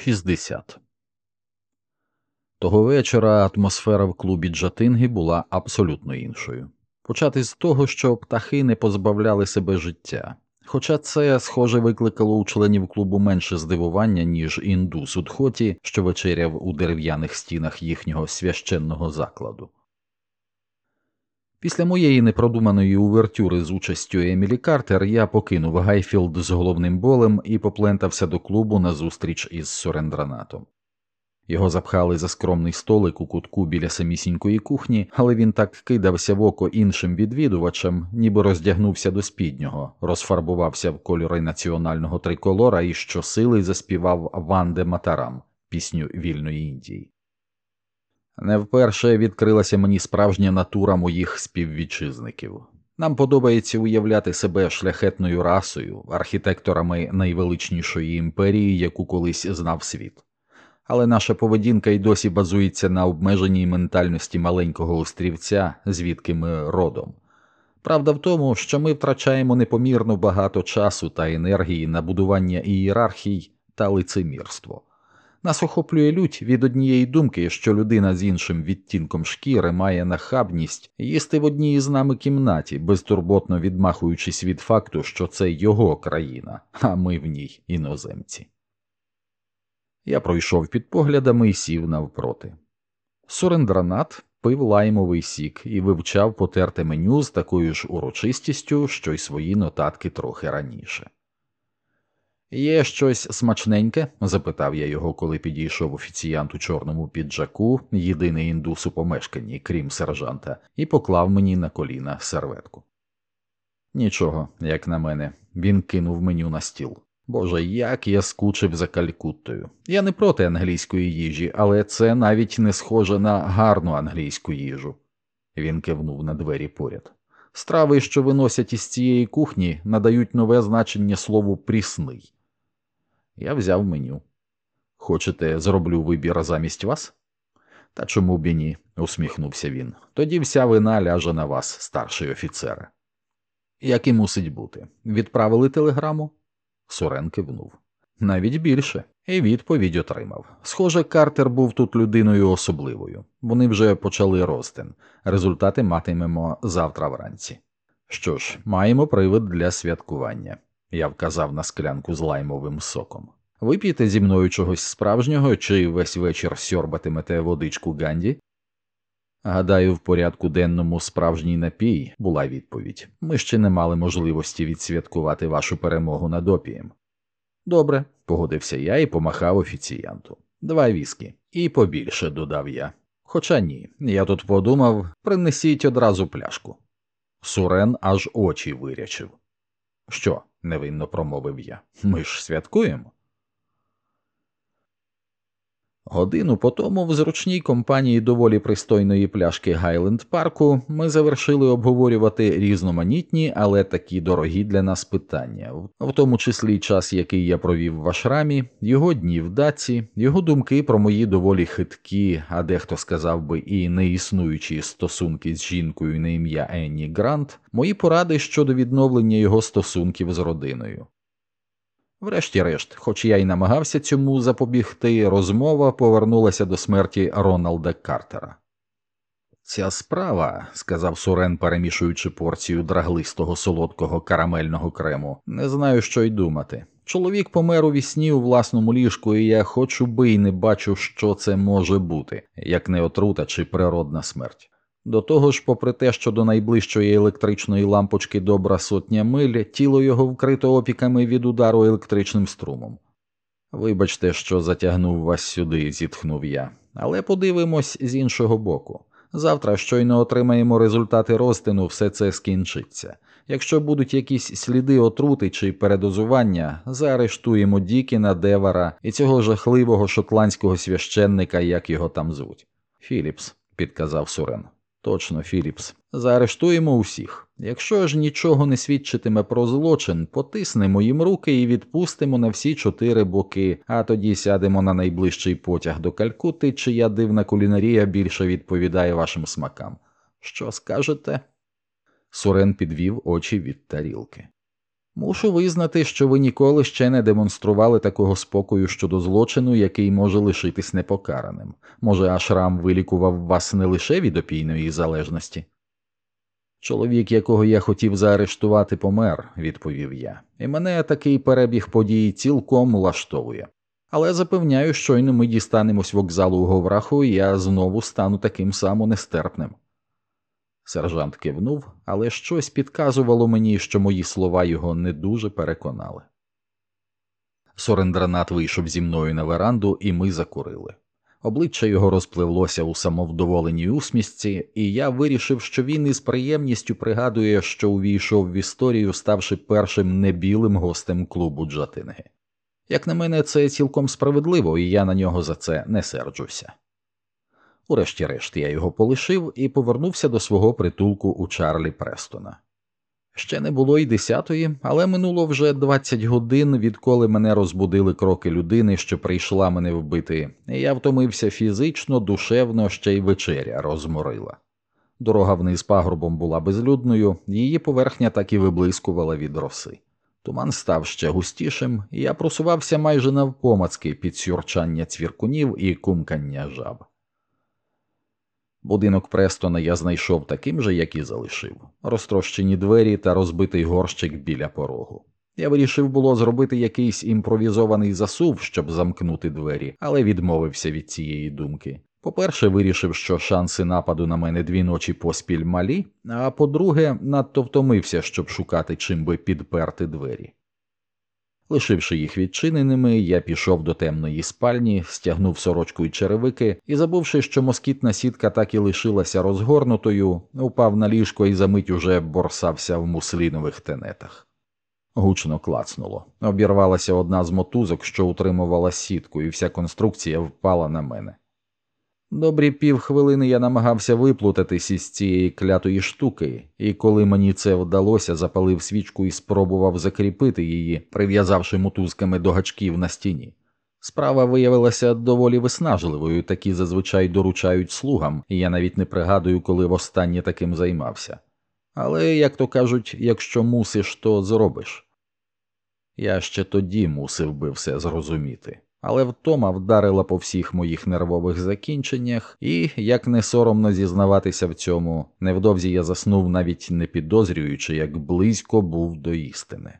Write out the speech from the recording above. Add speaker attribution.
Speaker 1: 60 Того вечора атмосфера в клубі Джатинги була абсолютно іншою. Почати з того, що птахи не позбавляли себе життя, хоча це, схоже, викликало у членів клубу менше здивування, ніж індус у дхоті, що вечеряв у дерев'яних стінах їхнього священного закладу. Після моєї непродуманої увертюри з участю Емілі Картер я покинув Гайфілд з головним болем і поплентався до клубу на зустріч із Сурендранатом. Його запхали за скромний столик у кутку біля самісінької кухні, але він так кидався в око іншим відвідувачам, ніби роздягнувся до спіднього, розфарбувався в кольори національного триколора і щосили заспівав Ванде Матарам пісню вільної Індії. Не вперше відкрилася мені справжня натура моїх співвітчизників. Нам подобається уявляти себе шляхетною расою, архітекторами найвеличнішої імперії, яку колись знав світ. Але наша поведінка й досі базується на обмеженій ментальності маленького острівця, звідки ми родом. Правда в тому, що ми втрачаємо непомірно багато часу та енергії на будування ієрархій та лицемірство. Нас охоплює лють від однієї думки, що людина з іншим відтінком шкіри має нахабність їсти в одній із нами кімнаті, безтурботно відмахуючись від факту, що це його країна, а ми в ній іноземці. Я пройшов під поглядами і сів навпроти. Сурендранат пив лаймовий сік і вивчав потерте меню з такою ж урочистістю, що й свої нотатки трохи раніше. Є щось смачненьке? запитав я його, коли підійшов офіціянт у чорному піджаку, єдиний індус у помешканні, крім сержанта, і поклав мені на коліна серветку. Нічого, як на мене, він кинув меню на стіл. Боже, як я скучив за калькуттою. Я не проти англійської їжі, але це навіть не схоже на гарну англійську їжу. Він кивнув на двері поряд. Страви, що виносять із цієї кухні, надають нове значення слову прісний. Я взяв меню. Хочете, зроблю вибір замість вас? Та чому б і ні, усміхнувся він. Тоді вся вина ляже на вас, старший офіцере. Як і мусить бути. Відправили телеграму? Сурен кивнув. Навіть більше, і відповідь отримав. Схоже, Картер був тут людиною особливою. Вони вже почали ростин. Результати матимемо завтра вранці. Що ж, маємо привид для святкування. Я вказав на склянку з лаймовим соком. Вип'єте зі мною чогось справжнього чи весь вечір сьорбатимете водичку Ганді? Гадаю, в порядку денному справжній напій була відповідь. Ми ще не мали можливості відсвяткувати вашу перемогу над опієм. Добре, погодився я і помахав офіціянту. Два віскі. І побільше, додав я. Хоча ні, я тут подумав принесіть одразу пляшку. Сурен аж очі вирячив. Що? невинно промовив я. Ми ж святкуємо. Годину по тому в зручній компанії доволі пристойної пляшки Гайленд Парку ми завершили обговорювати різноманітні, але такі дорогі для нас питання, в тому числі час, який я провів в Ашрамі, його дні в даці, його думки про мої доволі хиткі, а дехто сказав би і неіснуючі стосунки з жінкою на ім'я Енні Грант, мої поради щодо відновлення його стосунків з родиною. Врешті-решт, хоч я й намагався цьому запобігти, розмова повернулася до смерті Роналда Картера. Ця справа, сказав Сурен, перемішуючи порцію драглистого солодкого карамельного крему, не знаю, що й думати. Чоловік помер у вісні у власному ліжку, і я хочу би й не бачу, що це може бути, як не отрута чи природна смерть. До того ж, попри те, що до найближчої електричної лампочки добра сотня миль, тіло його вкрито опіками від удару електричним струмом. Вибачте, що затягнув вас сюди, зітхнув я, але подивимось з іншого боку. Завтра щойно отримаємо результати розтину, все це скінчиться. Якщо будуть якісь сліди отрути чи передозування, заарештуємо Дікіна, Девара і цього жахливого шотландського священника, як його там звуть. Філіпс, підказав Сурен. Точно, Філіпс, заарештуємо усіх. Якщо ж нічого не свідчитиме про злочин, потиснемо їм руки і відпустимо на всі чотири боки, а тоді сядемо на найближчий потяг до Калькути, чия дивна кулінарія більше відповідає вашим смакам. Що скажете? Сурен підвів очі від тарілки. Мушу визнати, що ви ніколи ще не демонстрували такого спокою щодо злочину, який може лишитись непокараним. Може, Ашрам вилікував вас не лише від опійної залежності? Чоловік, якого я хотів заарештувати, помер, відповів я, і мене такий перебіг подій цілком влаштовує. Але запевняю, щойно ми дістанемось вокзалу у Говраху, і я знову стану таким само нестерпним. Сержант кивнув, але щось підказувало мені, що мої слова його не дуже переконали. Сорендранат вийшов зі мною на веранду, і ми закурили. Обличчя його розпливлося у самовдоволеній усмішці, і я вирішив, що він із приємністю пригадує, що увійшов в історію, ставши першим небілим гостем клубу Джатинги. Як на мене, це цілком справедливо, і я на нього за це не серджуся. Урешті-решт я його полишив і повернувся до свого притулку у Чарлі Престона. Ще не було й десятої, але минуло вже двадцять годин, відколи мене розбудили кроки людини, що прийшла мене вбити, і я втомився фізично, душевно, ще й вечеря розморила. Дорога вниз пагорбом була безлюдною, її поверхня так і виблискувала від роси. Туман став ще густішим, і я просувався майже навпомацки під сюрчання цвіркунів і кумкання жаб. Будинок Престона я знайшов таким же, як і залишив розтрощені двері та розбитий горщик біля порогу. Я вирішив було зробити якийсь імпровізований засув, щоб замкнути двері, але відмовився від цієї думки. По-перше, вирішив, що шанси нападу на мене дві ночі поспіль малі, а по-друге, надто втомився, щоб шукати чим би підперти двері. Лишивши їх відчиненими, я пішов до темної спальні, стягнув сорочку й черевики і, забувши, що москітна сітка так і лишилася розгорнутою, упав на ліжко і за мить уже борсався в муслінових тенетах. Гучно клацнуло. Обірвалася одна з мотузок, що утримувала сітку, і вся конструкція впала на мене. Добрі півхвилини я намагався виплутатись із цієї клятої штуки, і коли мені це вдалося, запалив свічку і спробував закріпити її, прив'язавши мотузками до гачків на стіні. Справа виявилася доволі виснажливою, такі зазвичай доручають слугам, і я навіть не пригадую, коли востаннє таким займався. Але, як то кажуть, якщо мусиш, то зробиш. Я ще тоді мусив би все зрозуміти але втома вдарила по всіх моїх нервових закінченнях, і, як не соромно зізнаватися в цьому, невдовзі я заснув, навіть не підозрюючи, як близько був до істини.